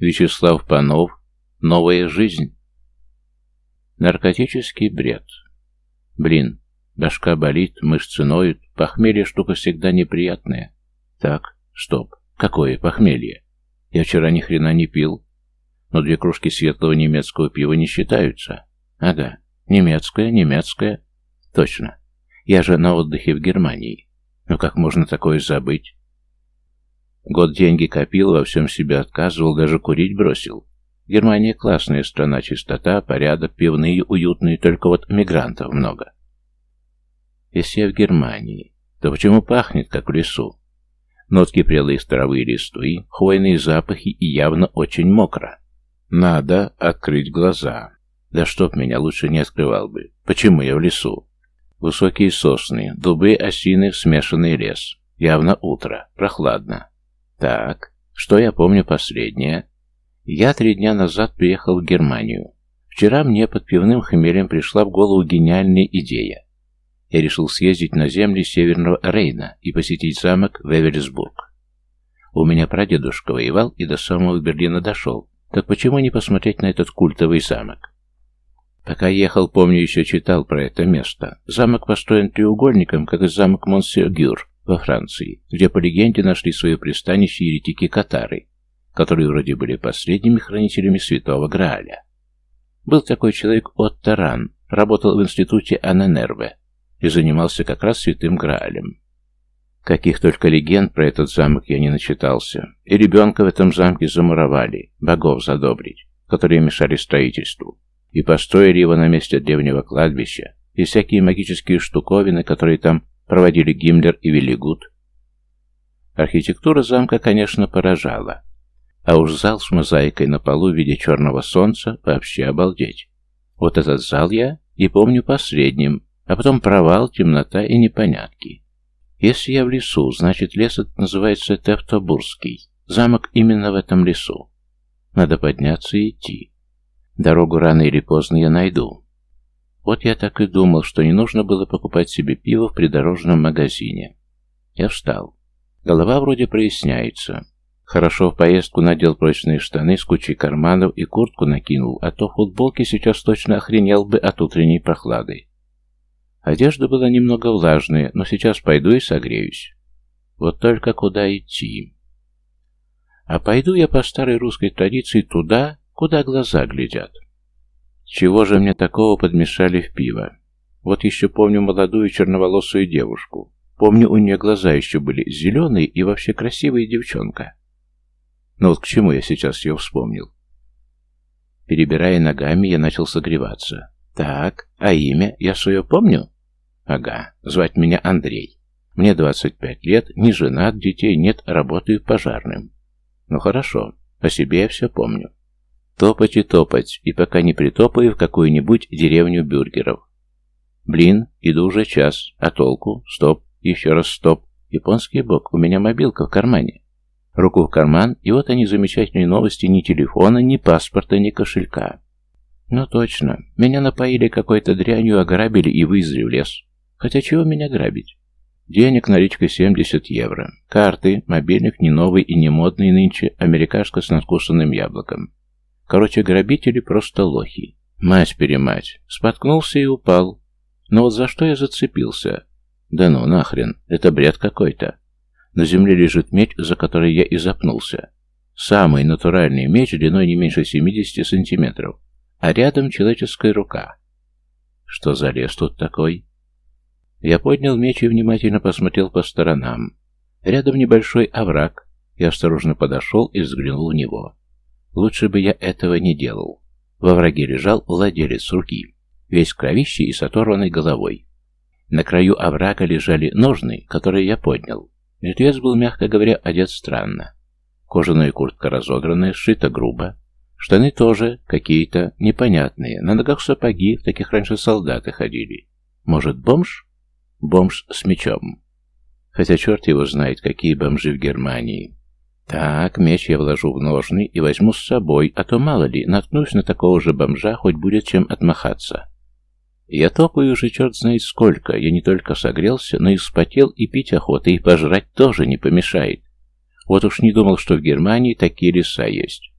Вячеслав Панов. Новая жизнь. Наркотический бред. Блин, башка болит, мышцы ноют, похмелье штука всегда неприятная. Так, стоп, какое похмелье? Я вчера ни хрена не пил. Но две кружки светлого немецкого пива не считаются. Ага, немецкое, немецкое. Точно. Я же на отдыхе в Германии. Но как можно такое забыть? Год деньги копил, во всем себе отказывал, даже курить бросил. Германия классная страна, чистота, порядок, пивные, уютные, только вот мигрантов много. Если я в Германии, то почему пахнет, как в лесу? Нотки прелые травы и листвы, хвойные запахи и явно очень мокро. Надо открыть глаза. Да чтоб меня лучше не открывал бы. Почему я в лесу? Высокие сосны, дубы, осины, смешанный лес. Явно утро, прохладно. Так, что я помню последнее? Я три дня назад приехал в Германию. Вчера мне под пивным хмелем пришла в голову гениальная идея. Я решил съездить на земли Северного Рейна и посетить замок Вевельсбург. У меня прадедушка воевал и до самого Берлина дошел. Так почему не посмотреть на этот культовый замок? Пока ехал, помню, еще читал про это место. Замок построен треугольником, как и замок Монсергюр во Франции, где по легенде нашли свое пристанище еретики-катары, которые вроде были последними хранителями святого Грааля. Был такой человек Отто Ран, работал в институте Анненерве и занимался как раз святым Граалем. Каких только легенд про этот замок я не начитался. И ребенка в этом замке замуровали, богов задобрить, которые мешали строительству, и построили его на месте древнего кладбища, и всякие магические штуковины, которые там проводили Гиммлер и Велигут. Архитектура замка, конечно, поражала. А уж зал с мозаикой на полу в виде черного солнца вообще обалдеть. Вот этот зал я и помню последним, а потом провал, темнота и непонятки. Если я в лесу, значит лес этот называется Тевтобурский. Замок именно в этом лесу. Надо подняться и идти. Дорогу рано или поздно я найду. Вот я так и думал, что не нужно было покупать себе пиво в придорожном магазине. Я встал. Голова вроде проясняется. Хорошо в поездку надел прочные штаны с кучей карманов и куртку накинул, а то в футболке сейчас точно охренел бы от утренней прохлады. Одежда была немного влажная, но сейчас пойду и согреюсь. Вот только куда идти? А пойду я по старой русской традиции туда, куда глаза глядят. Чего же мне такого подмешали в пиво? Вот еще помню молодую черноволосую девушку. Помню, у нее глаза еще были зеленые и вообще красивая девчонка. Но вот к чему я сейчас ее вспомнил? Перебирая ногами, я начал согреваться. Так, а имя? Я свое помню? Ага, звать меня Андрей. Мне 25 лет, не женат, детей нет, работаю пожарным. Ну хорошо, о себе я все помню. Топать и топать, и пока не притопаю в какую-нибудь деревню бюргеров. Блин, иду уже час, а толку? Стоп, еще раз стоп. Японский бог, у меня мобилка в кармане. Руку в карман, и вот они замечательные новости ни телефона, ни паспорта, ни кошелька. Ну точно, меня напоили какой-то дрянью, ограбили и вывезли в лес. Хотя чего меня грабить? Денег наличка 70 евро. Карты, мобильник не новый и не модный нынче, америкашка с надкусанным яблоком. Короче, грабители просто лохи. Мать-перемать. Споткнулся и упал. Но вот за что я зацепился? Да ну нахрен, это бред какой-то. На земле лежит меч, за который я и запнулся. Самый натуральный меч длиной не меньше 70 сантиметров. А рядом человеческая рука. Что за лес тут такой? Я поднял меч и внимательно посмотрел по сторонам. Рядом небольшой овраг. Я осторожно подошел и взглянул в него. Лучше бы я этого не делал. Во враге лежал владелец руки, весь кровище и с оторванной головой. На краю оврага лежали ножны, которые я поднял. Мертвец был, мягко говоря, одет странно. Кожаная куртка разодранная, сшита грубо. Штаны тоже какие-то непонятные. На ногах сапоги, в таких раньше солдаты ходили. Может, бомж? Бомж с мечом. Хотя черт его знает, какие бомжи в Германии. Так, меч я вложу в ножны и возьму с собой, а то, мало ли, наткнусь на такого же бомжа, хоть будет чем отмахаться. Я топаю уже черт знает сколько, я не только согрелся, но и вспотел, и пить охота, и пожрать тоже не помешает. Вот уж не думал, что в Германии такие леса есть.